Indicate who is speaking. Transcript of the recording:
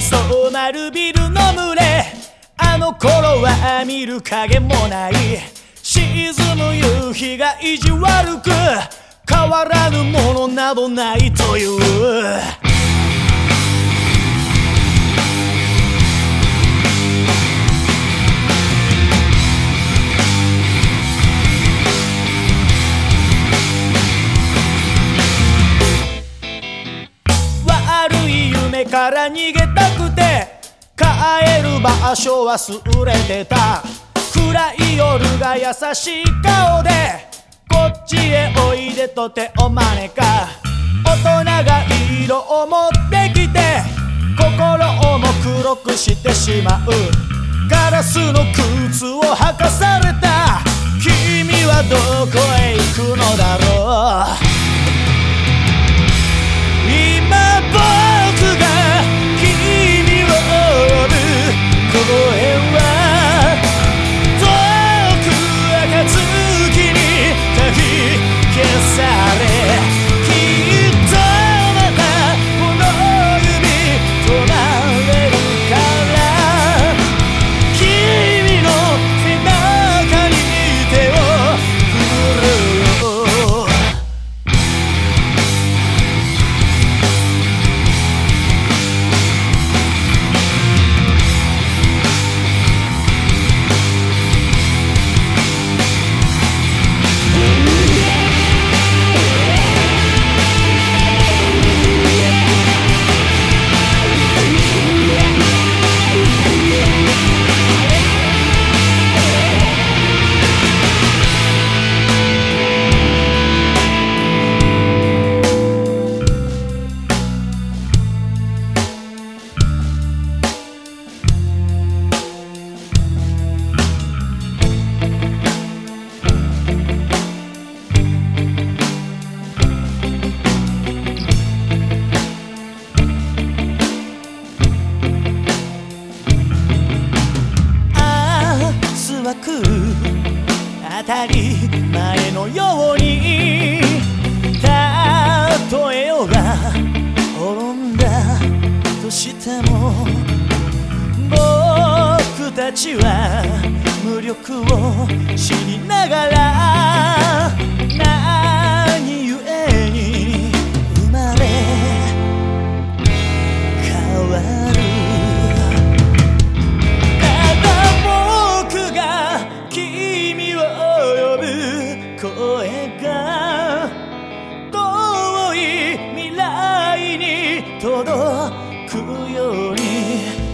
Speaker 1: そうなるビルの群れあの頃は見る影もない沈む夕日が意地悪く変わらぬものなどないという悪い夢から逃げたくて場所忘れてた。暗い夜が優しい顔でこっちへおいでと手を招か。大人が色を持ってきて心をも黒くしてしまう。ガラスの靴を履かされた。君はどこへ行くのだろう。たり前のように例えようが滅んだとしても僕たちは無力を知りながら声が遠い未来に届くように